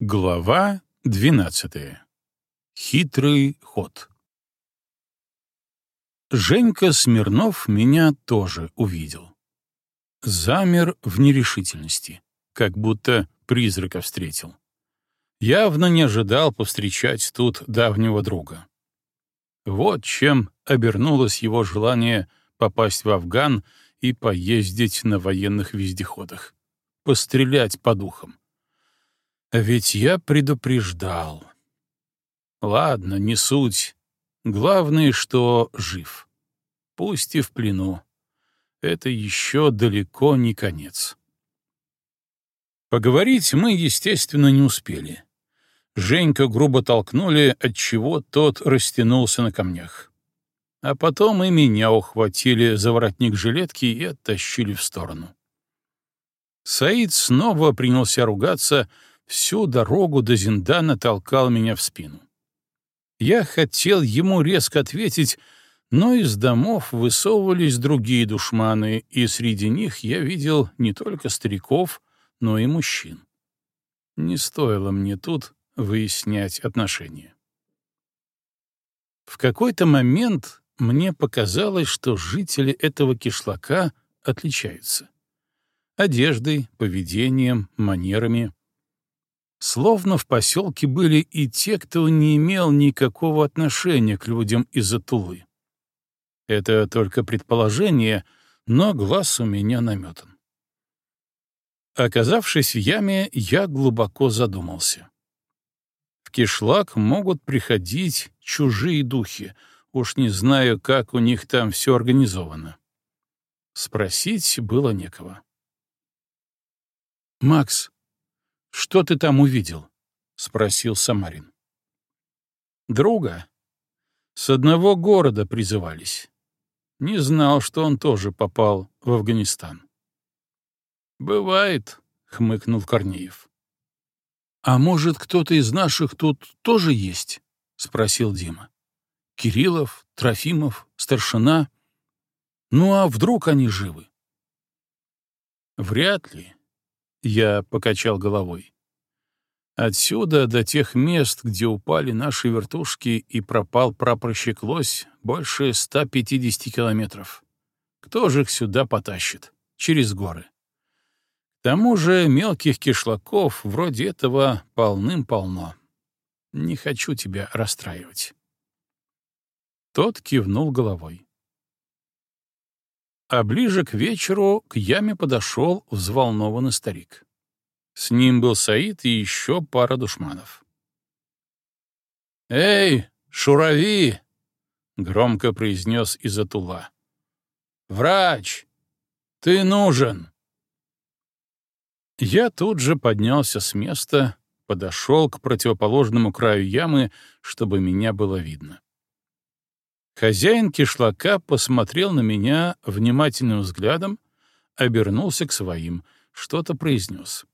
Глава двенадцатая. Хитрый ход. Женька Смирнов меня тоже увидел. Замер в нерешительности, как будто призрака встретил. Явно не ожидал повстречать тут давнего друга. Вот чем обернулось его желание попасть в Афган и поездить на военных вездеходах, пострелять по духам. Ведь я предупреждал. Ладно, не суть. Главное, что жив. Пусть и в плену. Это еще далеко не конец. Поговорить мы, естественно, не успели. Женька грубо толкнули, отчего тот растянулся на камнях. А потом и меня ухватили за воротник жилетки и оттащили в сторону. Саид снова принялся ругаться, всю дорогу до Зиндана толкал меня в спину. Я хотел ему резко ответить, но из домов высовывались другие душманы, и среди них я видел не только стариков, но и мужчин. Не стоило мне тут выяснять отношения. В какой-то момент мне показалось, что жители этого кишлака отличаются. Одеждой, поведением, манерами. Словно в поселке были и те, кто не имел никакого отношения к людям из-за Тулы. Это только предположение, но глаз у меня наметан. Оказавшись в яме, я глубоко задумался. В кишлак могут приходить чужие духи, уж не знаю, как у них там все организовано. Спросить было некого. «Макс, «Что ты там увидел?» — спросил Самарин. «Друга. С одного города призывались. Не знал, что он тоже попал в Афганистан». «Бывает», — хмыкнул Корнеев. «А может, кто-то из наших тут тоже есть?» — спросил Дима. «Кириллов, Трофимов, старшина. Ну а вдруг они живы?» «Вряд ли», я покачал головой. Отсюда до тех мест, где упали наши вертушки и пропал прапорщик Лось, больше 150 километров. Кто же их сюда потащит? Через горы. К тому же мелких кишлаков вроде этого полным-полно. Не хочу тебя расстраивать. Тот кивнул головой. А ближе к вечеру к яме подошел взволнованный старик. С ним был Саид и еще пара душманов. «Эй, шурави!» — громко произнес Изатула. «Врач! Ты нужен!» Я тут же поднялся с места, подошел к противоположному краю ямы, чтобы меня было видно. Хозяин кишлака посмотрел на меня внимательным взглядом, обернулся к своим, что-то произнес.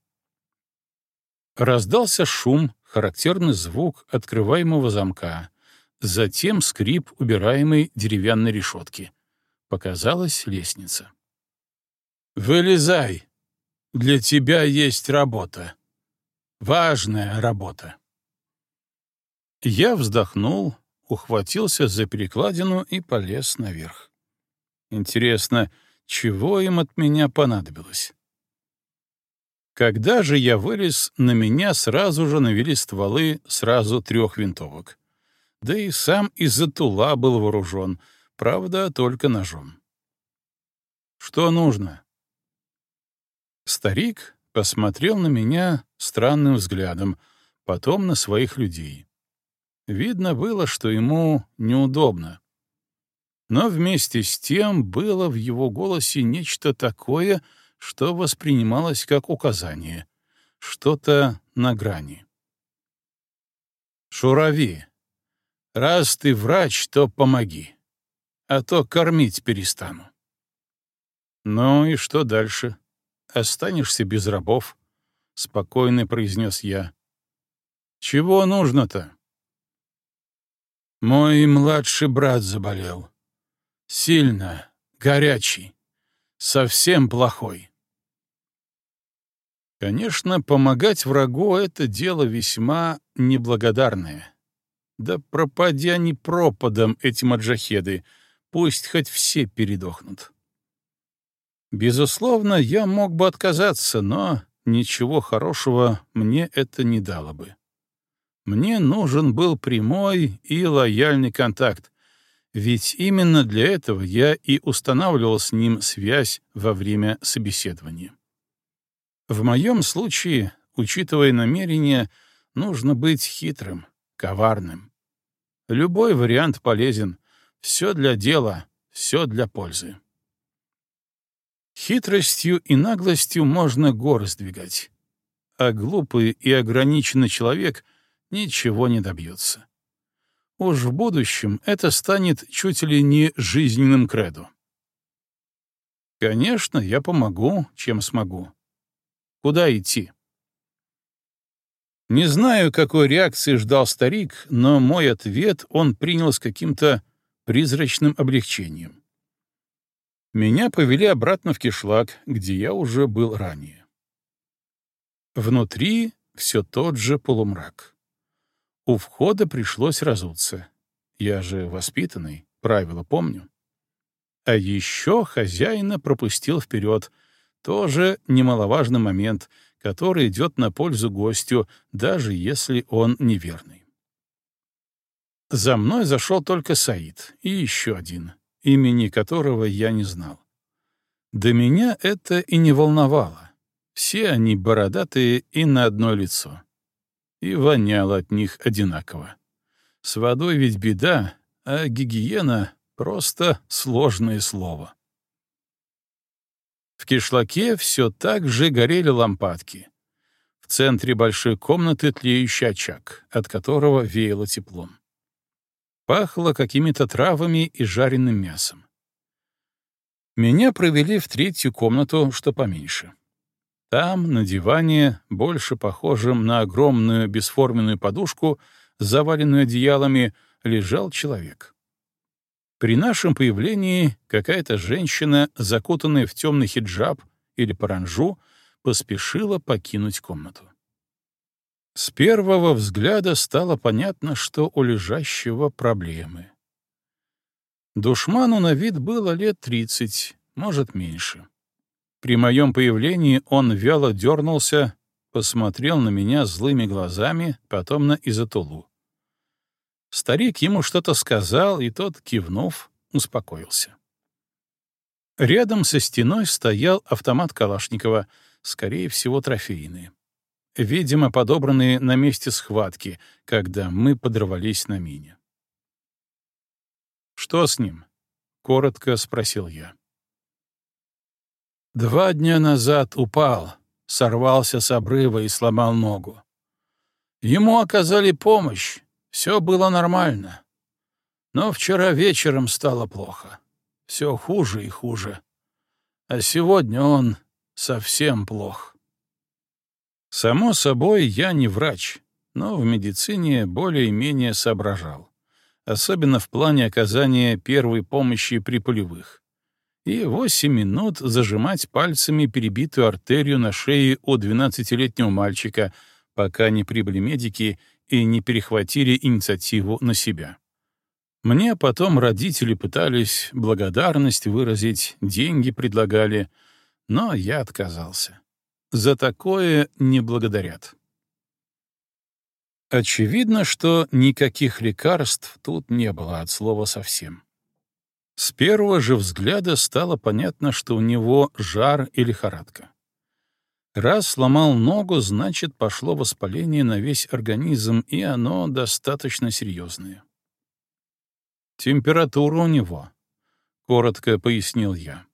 Раздался шум, характерный звук открываемого замка, затем скрип убираемой деревянной решетки. Показалась лестница. «Вылезай! Для тебя есть работа. Важная работа!» Я вздохнул, ухватился за перекладину и полез наверх. Интересно, чего им от меня понадобилось? Когда же я вылез, на меня сразу же навели стволы сразу трех винтовок. Да и сам из-за тула был вооружен, правда, только ножом. Что нужно? Старик посмотрел на меня странным взглядом, потом на своих людей. Видно было, что ему неудобно. Но вместе с тем было в его голосе нечто такое, что воспринималось как указание, что-то на грани. «Шурави, раз ты врач, то помоги, а то кормить перестану». «Ну и что дальше? Останешься без рабов?» — спокойно произнес я. «Чего нужно-то?» Мой младший брат заболел. Сильно, горячий, совсем плохой. Конечно, помогать врагу — это дело весьма неблагодарное. Да пропади они пропадом, эти маджахеды, пусть хоть все передохнут. Безусловно, я мог бы отказаться, но ничего хорошего мне это не дало бы. Мне нужен был прямой и лояльный контакт, ведь именно для этого я и устанавливал с ним связь во время собеседования. В моем случае, учитывая намерения, нужно быть хитрым, коварным. Любой вариант полезен. Все для дела, все для пользы. Хитростью и наглостью можно горы сдвигать, а глупый и ограниченный человек ничего не добьется. Уж в будущем это станет чуть ли не жизненным кредо. Конечно, я помогу, чем смогу. Куда идти? Не знаю, какой реакции ждал старик, но мой ответ он принял с каким-то призрачным облегчением. Меня повели обратно в кишлак, где я уже был ранее. Внутри все тот же полумрак. У входа пришлось разуться. Я же воспитанный, правила помню. А еще хозяина пропустил вперед. Тоже немаловажный момент, который идет на пользу гостю, даже если он неверный. За мной зашел только Саид и еще один, имени которого я не знал. До меня это и не волновало. Все они бородатые и на одно лицо и воняло от них одинаково. С водой ведь беда, а гигиена — просто сложное слово. В кишлаке все так же горели лампадки. В центре большой комнаты тлеющий очаг, от которого веяло теплом. Пахло какими-то травами и жареным мясом. Меня провели в третью комнату, что поменьше. Там, на диване, больше похожем на огромную бесформенную подушку, заваленную одеялами, лежал человек. При нашем появлении какая-то женщина, закутанная в темный хиджаб или паранжу, поспешила покинуть комнату. С первого взгляда стало понятно, что у лежащего проблемы. Душману на вид было лет тридцать, может, меньше. При моем появлении он вяло дернулся, посмотрел на меня злыми глазами, потом на Изотулу. Старик ему что-то сказал, и тот, кивнув, успокоился. Рядом со стеной стоял автомат Калашникова, скорее всего, трофейный. Видимо, подобранные на месте схватки, когда мы подорвались на мине. «Что с ним?» — коротко спросил я. Два дня назад упал, сорвался с обрыва и сломал ногу. Ему оказали помощь, все было нормально. Но вчера вечером стало плохо. Все хуже и хуже. А сегодня он совсем плох. Само собой, я не врач, но в медицине более-менее соображал. Особенно в плане оказания первой помощи при полевых и восемь минут зажимать пальцами перебитую артерию на шее у двенадцатилетнего мальчика, пока не прибыли медики и не перехватили инициативу на себя. Мне потом родители пытались благодарность выразить, деньги предлагали, но я отказался. За такое не благодарят. Очевидно, что никаких лекарств тут не было от слова совсем. С первого же взгляда стало понятно, что у него жар и лихорадка. Раз сломал ногу, значит, пошло воспаление на весь организм, и оно достаточно серьезное. «Температура у него», — коротко пояснил я.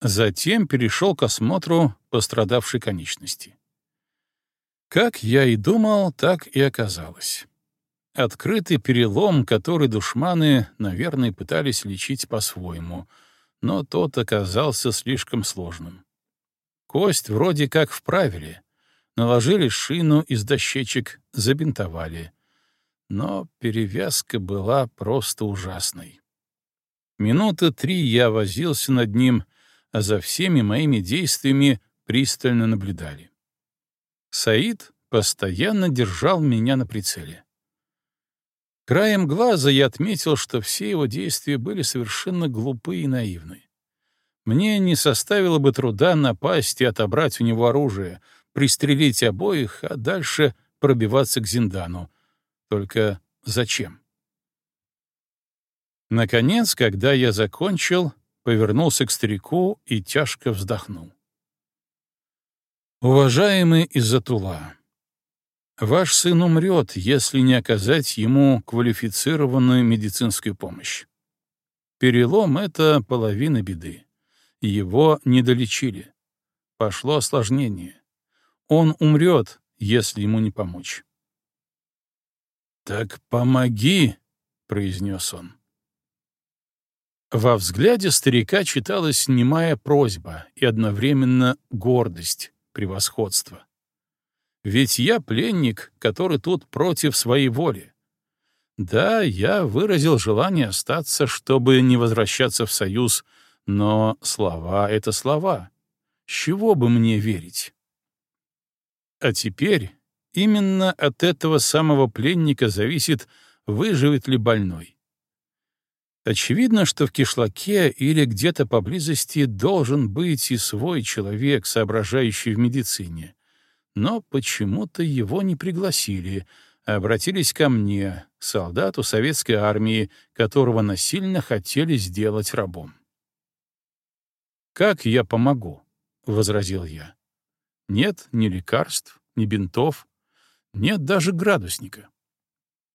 Затем перешел к осмотру пострадавшей конечности. Как я и думал, так и оказалось. Открытый перелом, который душманы, наверное, пытались лечить по-своему, но тот оказался слишком сложным. Кость вроде как вправили, наложили шину из дощечек, забинтовали. Но перевязка была просто ужасной. Минуты три я возился над ним, а за всеми моими действиями пристально наблюдали. Саид постоянно держал меня на прицеле. Краем глаза я отметил, что все его действия были совершенно глупы и наивны. Мне не составило бы труда напасть и отобрать у него оружие, пристрелить обоих, а дальше пробиваться к Зиндану. Только зачем? Наконец, когда я закончил, повернулся к старику и тяжко вздохнул. «Уважаемый Изатула, ваш сын умрет, если не оказать ему квалифицированную медицинскую помощь. Перелом — это половина беды. Его не долечили. Пошло осложнение. Он умрет, если ему не помочь. «Так помоги!» — произнес он. Во взгляде старика читалась немая просьба и одновременно гордость, превосходство. Ведь я пленник, который тут против своей воли. Да, я выразил желание остаться, чтобы не возвращаться в Союз, но слова — это слова. С чего бы мне верить? А теперь именно от этого самого пленника зависит, выживет ли больной. Очевидно, что в кишлаке или где-то поблизости должен быть и свой человек, соображающий в медицине. Но почему-то его не пригласили, обратились ко мне, солдату советской армии, которого насильно хотели сделать рабом. «Как я помогу?» — возразил я. «Нет ни лекарств, ни бинтов, нет даже градусника.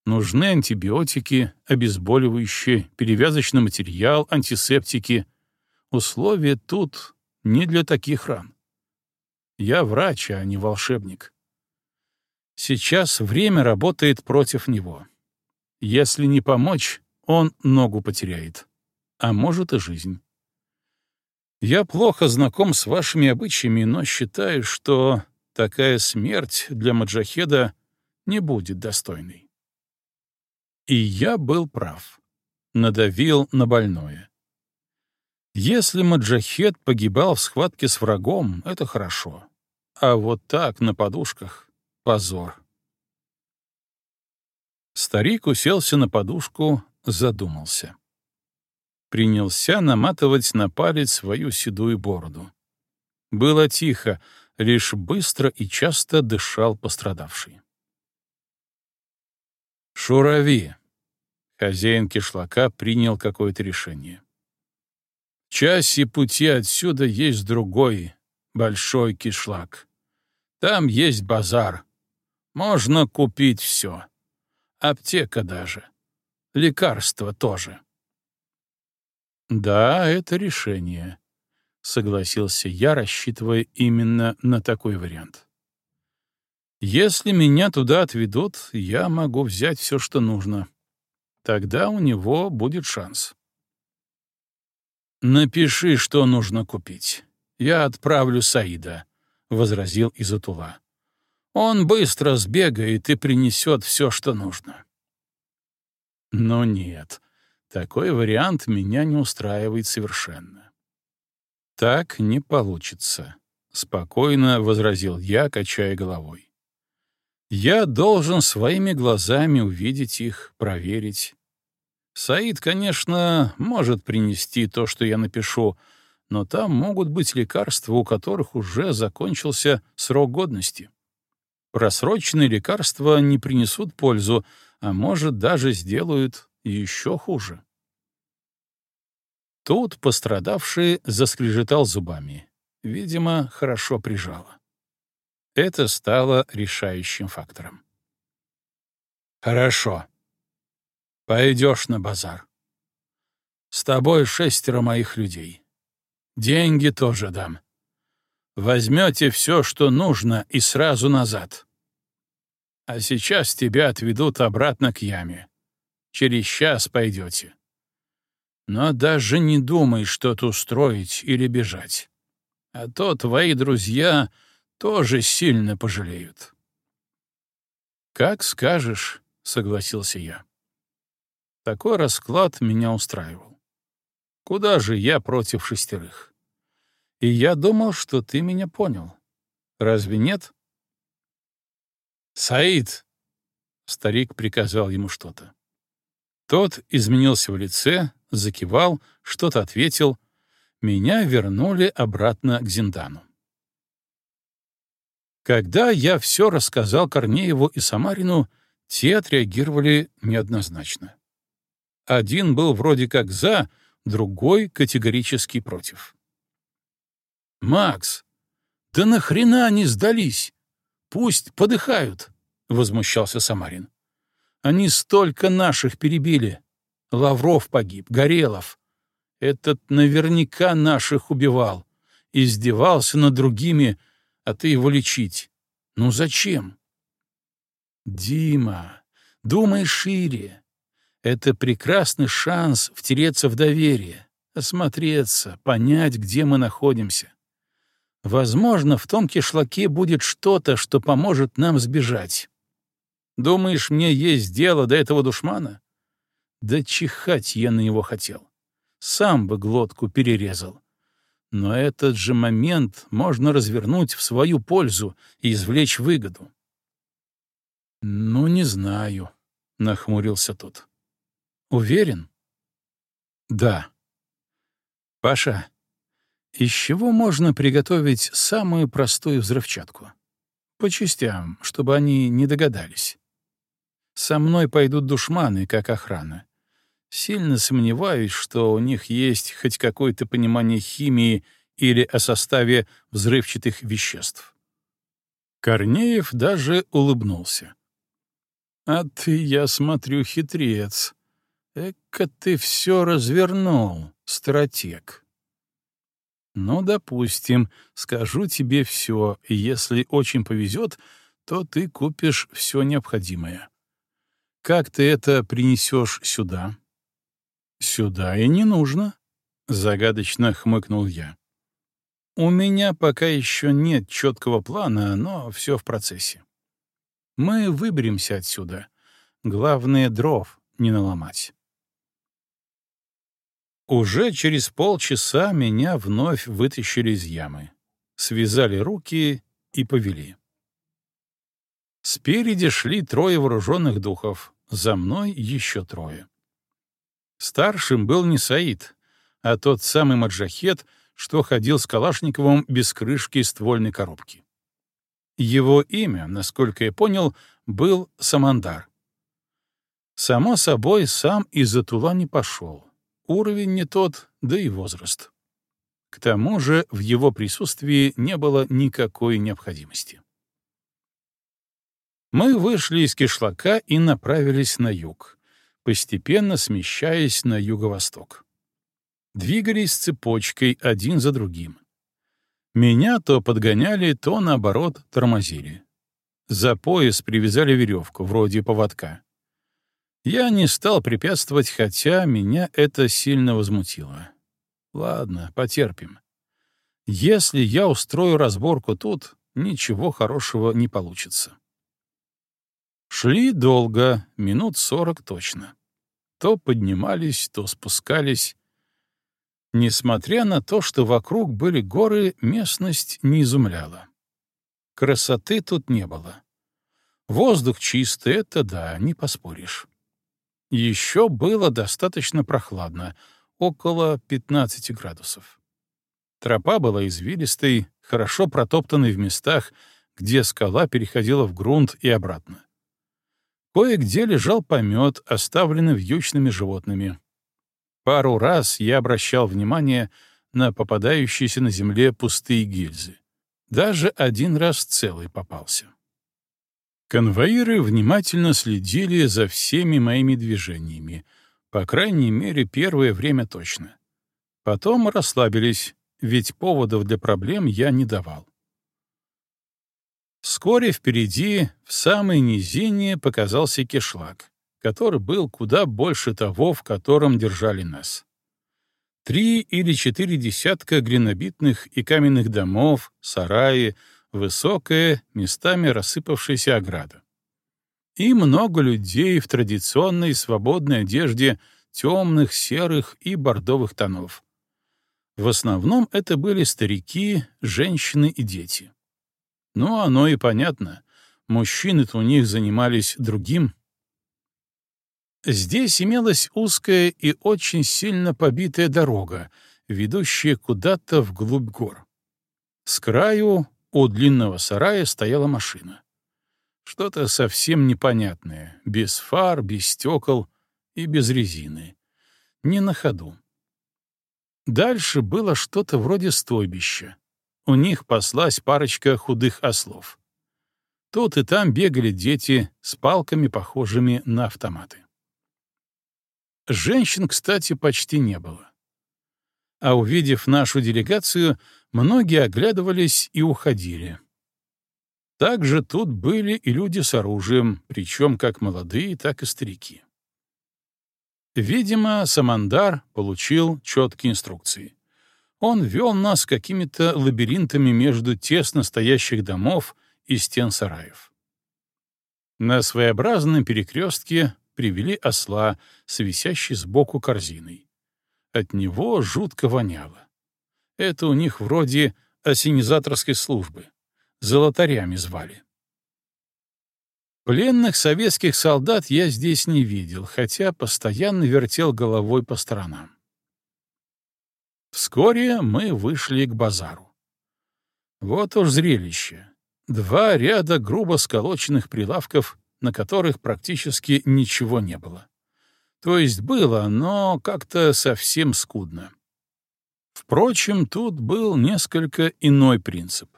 Нужны антибиотики, обезболивающие, перевязочный материал, антисептики. Условия тут не для таких ран. Я врач, а не волшебник. Сейчас время работает против него. Если не помочь, он ногу потеряет, а может и жизнь. Я плохо знаком с вашими обычаями, но считаю, что такая смерть для маджахеда не будет достойной. И я был прав. Надавил на больное. Если маджахед погибал в схватке с врагом, это хорошо. А вот так, на подушках — позор. Старик уселся на подушку, задумался принялся наматывать на палец свою седую бороду. Было тихо, лишь быстро и часто дышал пострадавший. «Шурави!» — хозяин кишлака принял какое-то решение. «В часе пути отсюда есть другой, большой кишлак. Там есть базар. Можно купить все. Аптека даже. Лекарства тоже. «Да, это решение», — согласился я, рассчитывая именно на такой вариант. «Если меня туда отведут, я могу взять все, что нужно. Тогда у него будет шанс». «Напиши, что нужно купить. Я отправлю Саида», — возразил Изатула. «Он быстро сбегает и принесет все, что нужно». «Но нет», такой вариант меня не устраивает совершенно. Так не получится, спокойно возразил я, качая головой. Я должен своими глазами увидеть их, проверить. Саид, конечно, может принести то, что я напишу, но там могут быть лекарства, у которых уже закончился срок годности. Просроченные лекарства не принесут пользу, а может, даже сделают еще хуже. Тут пострадавший заскрежетал зубами. Видимо, хорошо прижало. Это стало решающим фактором. «Хорошо. Пойдешь на базар. С тобой шестеро моих людей. Деньги тоже дам. Возьмете все, что нужно, и сразу назад. А сейчас тебя отведут обратно к яме. Через час пойдете. Но даже не думай что-то устроить или бежать. А то твои друзья тоже сильно пожалеют. «Как скажешь», — согласился я. Такой расклад меня устраивал. Куда же я против шестерых? И я думал, что ты меня понял. Разве нет? «Саид!» — старик приказал ему что-то. Тот изменился в лице, закивал, что-то ответил. Меня вернули обратно к Зиндану. Когда я все рассказал Корнееву и Самарину, те отреагировали неоднозначно. Один был вроде как «за», другой — категорически против. «Макс, да нахрена они сдались? Пусть подыхают!» — возмущался Самарин. «Они столько наших перебили. Лавров погиб, Горелов. Этот наверняка наших убивал. Издевался над другими, а ты его лечить. Ну зачем?» «Дима, думай шире. Это прекрасный шанс втереться в доверие, осмотреться, понять, где мы находимся. Возможно, в том кишлаке будет что-то, что поможет нам сбежать. Думаешь, мне есть дело до этого душмана? Да чихать я на него хотел. Сам бы глотку перерезал. Но этот же момент можно развернуть в свою пользу и извлечь выгоду. «Ну, не знаю», — нахмурился тот. Уверен? Да. Паша, из чего можно приготовить самую простую взрывчатку? По частям, чтобы они не догадались. Со мной пойдут душманы, как охрана. Сильно сомневаюсь, что у них есть хоть какое-то понимание химии или о составе взрывчатых веществ. Корнеев даже улыбнулся. «А ты, я смотрю, хитрец. Эка ты все развернул, стратег. Ну, допустим, скажу тебе все, и если очень повезет, то ты купишь все необходимое. Как ты это принесешь сюда? Сюда и не нужно, — загадочно хмыкнул я. У меня пока еще нет четкого плана, но все в процессе. Мы выберемся отсюда. Главное — дров не наломать. Уже через полчаса меня вновь вытащили из ямы, связали руки и повели. Спереди шли трое вооруженных духов, за мной еще трое. Старшим был не Саид, а тот самый маджахет, что ходил с Калашниковым без крышки ствольной коробки. Его имя, насколько я понял, был Самандар. Само собой, сам из Атула не пошел. Уровень не тот, да и возраст. К тому же в его присутствии не было никакой необходимости. Мы вышли из кишлака и направились на юг, постепенно смещаясь на юго-восток. Двигались цепочкой один за другим. Меня то подгоняли, то, наоборот, тормозили. За пояс привязали веревку, вроде поводка. Я не стал препятствовать, хотя меня это сильно возмутило. Ладно, потерпим. Если я устрою разборку тут, ничего хорошего не получится. Шли долго, минут сорок точно. То поднимались, то спускались. Несмотря на то, что вокруг были горы, местность не изумляла. Красоты тут не было. Воздух чистый, это да, не поспоришь. Еще было достаточно прохладно, около 15 градусов. Тропа была извилистой, хорошо протоптанной в местах, где скала переходила в грунт и обратно. Кое-где лежал помет, оставленный вьючными животными. Пару раз я обращал внимание на попадающиеся на земле пустые гильзы. Даже один раз целый попался. Конвоиры внимательно следили за всеми моими движениями, по крайней мере, первое время точно. Потом расслабились, ведь поводов для проблем я не давал. Вскоре впереди, в самой низине, показался кишлак, который был куда больше того, в котором держали нас. Три или четыре десятка глинобитных и каменных домов, сараи — высокая, местами рассыпавшаяся ограда. И много людей в традиционной свободной одежде темных, серых и бордовых тонов. В основном это были старики, женщины и дети. Ну, оно и понятно. Мужчины-то у них занимались другим. Здесь имелась узкая и очень сильно побитая дорога, ведущая куда-то вглубь гор. С краю у длинного сарая стояла машина. Что-то совсем непонятное, без фар, без стекол и без резины. Не на ходу. Дальше было что-то вроде стойбища. У них паслась парочка худых ослов. Тут и там бегали дети с палками, похожими на автоматы. Женщин, кстати, почти не было. А увидев нашу делегацию, многие оглядывались и уходили. Также тут были и люди с оружием, причем как молодые, так и старики. Видимо, Самандар получил четкие инструкции. Он вел нас какими-то лабиринтами между тесно стоящих домов и стен сараев. На своеобразном перекрестке привели осла с висящей сбоку корзиной. От него жутко воняло. Это у них вроде осенизаторской службы. Золотарями звали. Пленных советских солдат я здесь не видел, хотя постоянно вертел головой по сторонам. Вскоре мы вышли к базару. Вот уж зрелище. Два ряда грубо сколоченных прилавков на которых практически ничего не было. То есть было, но как-то совсем скудно. Впрочем, тут был несколько иной принцип.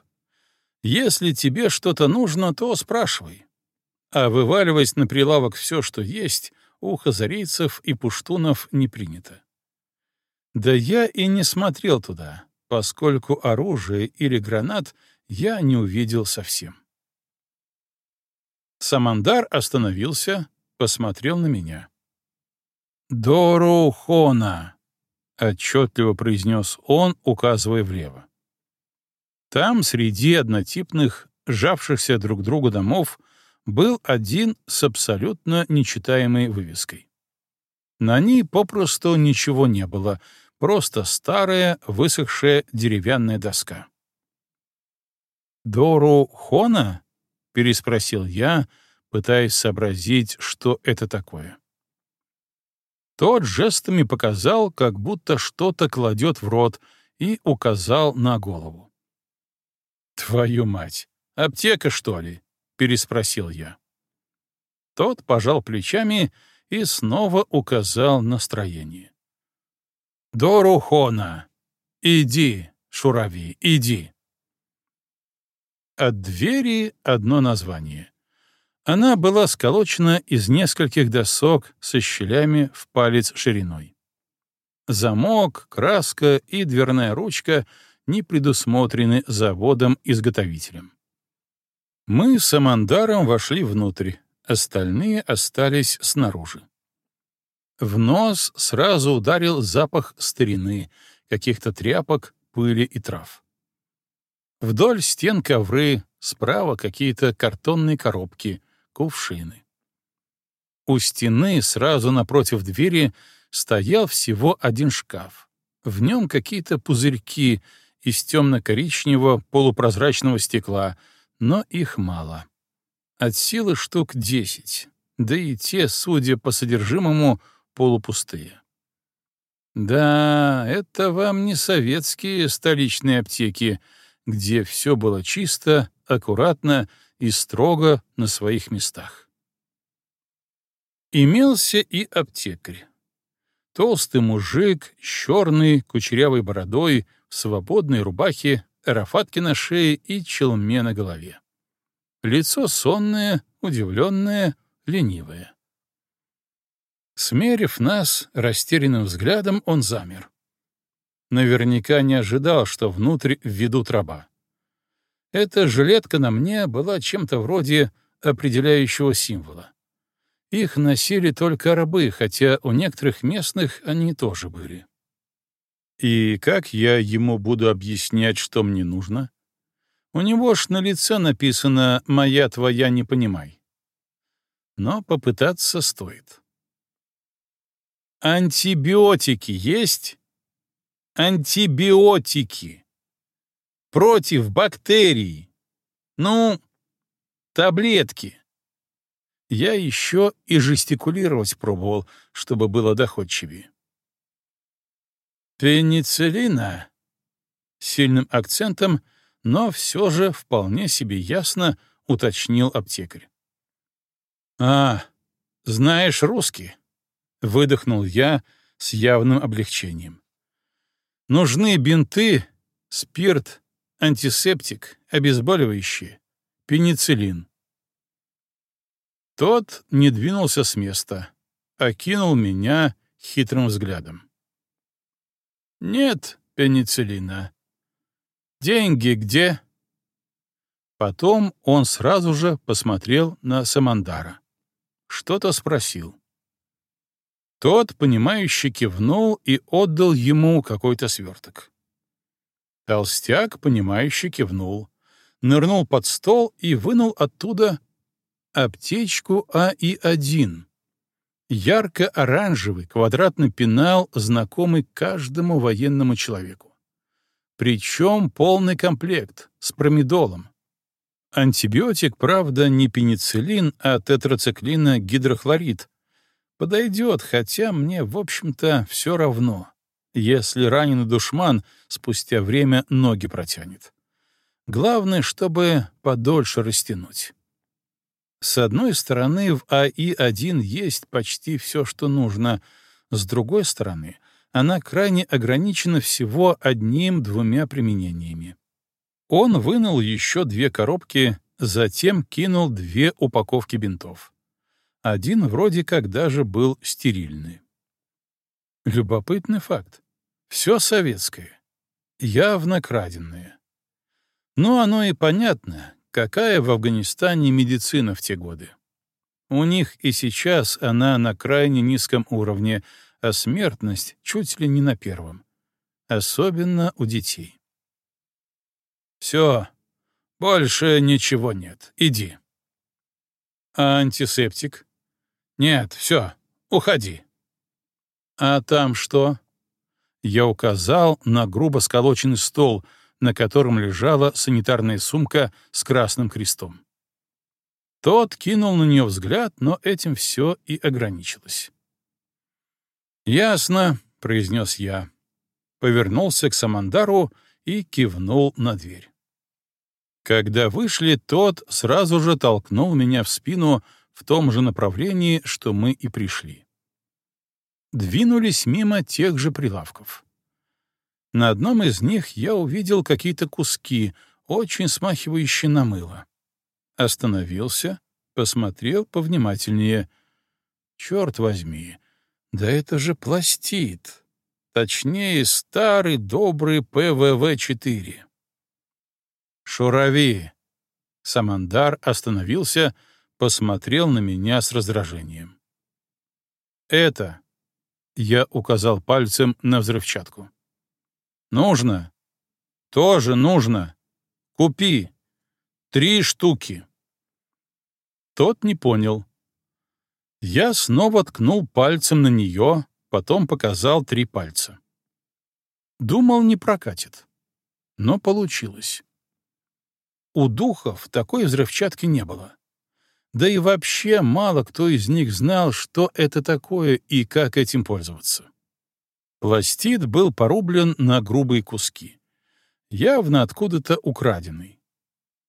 Если тебе что-то нужно, то спрашивай. А вываливать на прилавок все, что есть, у хазарийцев и пуштунов не принято. Да я и не смотрел туда, поскольку оружие или гранат я не увидел совсем. Самандар остановился, посмотрел на меня. «Дорухона!» — отчетливо произнес он, указывая влево. Там, среди однотипных, сжавшихся друг другу домов, был один с абсолютно нечитаемой вывеской. На ней попросту ничего не было, просто старая, высохшая деревянная доска. «Дору Хона?» переспросил я, пытаясь сообразить, что это такое. Тот жестами показал, как будто что-то кладет в рот, и указал на голову. «Твою мать! Аптека, что ли?» — переспросил я. Тот пожал плечами и снова указал настроение. «Дорухона! Иди, Шурави, иди!» От двери одно название. Она была сколочена из нескольких досок со щелями в палец шириной. Замок, краска и дверная ручка не предусмотрены заводом-изготовителем. Мы с Амандаром вошли внутрь, остальные остались снаружи. В нос сразу ударил запах старины, каких-то тряпок, пыли и трав. Вдоль стен ковры, справа какие-то картонные коробки, кувшины. У стены, сразу напротив двери, стоял всего один шкаф. В нем какие-то пузырьки из темно-коричневого полупрозрачного стекла, но их мало. От силы штук десять, да и те, судя по содержимому, полупустые. Да, это вам не советские столичные аптеки — где все было чисто, аккуратно и строго на своих местах. Имелся и аптекарь. Толстый мужик с черной кучерявой бородой, в свободной рубахе, арафатки на шее и челме на голове. Лицо сонное, удивленное, ленивое. Смерив нас растерянным взглядом, он замер. Наверняка не ожидал, что внутрь введут раба. Эта жилетка на мне была чем-то вроде определяющего символа. Их носили только рабы, хотя у некоторых местных они тоже были. И как я ему буду объяснять, что мне нужно? У него ж на лице написано «моя твоя не понимай». Но попытаться стоит. «Антибиотики есть?» антибиотики. Против бактерий. Ну, таблетки. Я еще и жестикулировать пробовал, чтобы было доходчивее. Пенициллина? Сильным акцентом, но все же вполне себе ясно уточнил аптекарь. «А, знаешь русский?» — выдохнул я с явным облегчением. «Нужны бинты, спирт, антисептик, обезболивающие, пенициллин». Тот не двинулся с места, окинул меня хитрым взглядом. «Нет пенициллина. Деньги где?» Потом он сразу же посмотрел на Самандара. Что-то спросил. Тот, понимающе кивнул и отдал ему какой-то сверток. Толстяк, понимающе кивнул, нырнул под стол и вынул оттуда аптечку АИ-1. Ярко-оранжевый квадратный пенал, знакомый каждому военному человеку. Причем полный комплект с промедолом. Антибиотик, правда, не пенициллин, а тетрациклина гидрохлорид. Подойдет, хотя мне, в общем-то, все равно, если раненый душман спустя время ноги протянет. Главное, чтобы подольше растянуть. С одной стороны, в АИ-1 есть почти все, что нужно. С другой стороны, она крайне ограничена всего одним-двумя применениями. Он вынул еще две коробки, затем кинул две упаковки бинтов. Один вроде как даже был стерильный. Любопытный факт. Все советское. Явно краденное. Но оно и понятно, какая в Афганистане медицина в те годы. У них и сейчас она на крайне низком уровне, а смертность чуть ли не на первом. Особенно у детей. Все, больше ничего нет. Иди. А антисептик? Нет, все, уходи. А там что? Я указал на грубо сколоченный стол, на котором лежала санитарная сумка с красным крестом. Тот кинул на нее взгляд, но этим все и ограничилось. «Ясно», — произнес я. Повернулся к Самандару и кивнул на дверь. Когда вышли, тот сразу же толкнул меня в спину в том же направлении, что мы и пришли. Двинулись мимо тех же прилавков. На одном из них я увидел какие-то куски, очень смахивающие на мыло. Остановился, посмотрел повнимательнее. Черт возьми, да это же пластид. Точнее, старый добрый ПВВ-4. Шурави. Самандар остановился, посмотрел на меня с раздражением. «Это...» — я указал пальцем на взрывчатку. «Нужно. Тоже нужно. Купи. Три штуки». Тот не понял. Я снова ткнул пальцем на нее, потом показал три пальца. Думал, не прокатит. Но получилось. У духов такой взрывчатки не было. Да и вообще мало кто из них знал, что это такое и как этим пользоваться. Пластид был порублен на грубые куски, явно откуда-то украденный.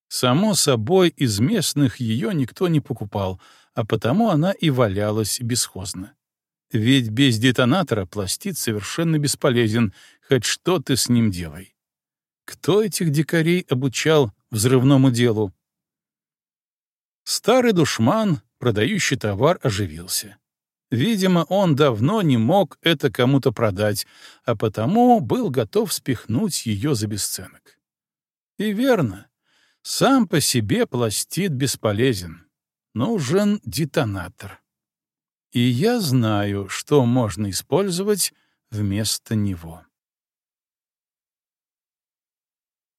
Само собой, из местных ее никто не покупал, а потому она и валялась бесхозно. Ведь без детонатора пластид совершенно бесполезен, хоть что ты с ним делай. Кто этих дикарей обучал взрывному делу? Старый душман, продающий товар, оживился. Видимо, он давно не мог это кому-то продать, а потому был готов спихнуть ее за бесценок. И верно, сам по себе пластид бесполезен. Нужен детонатор. И я знаю, что можно использовать вместо него.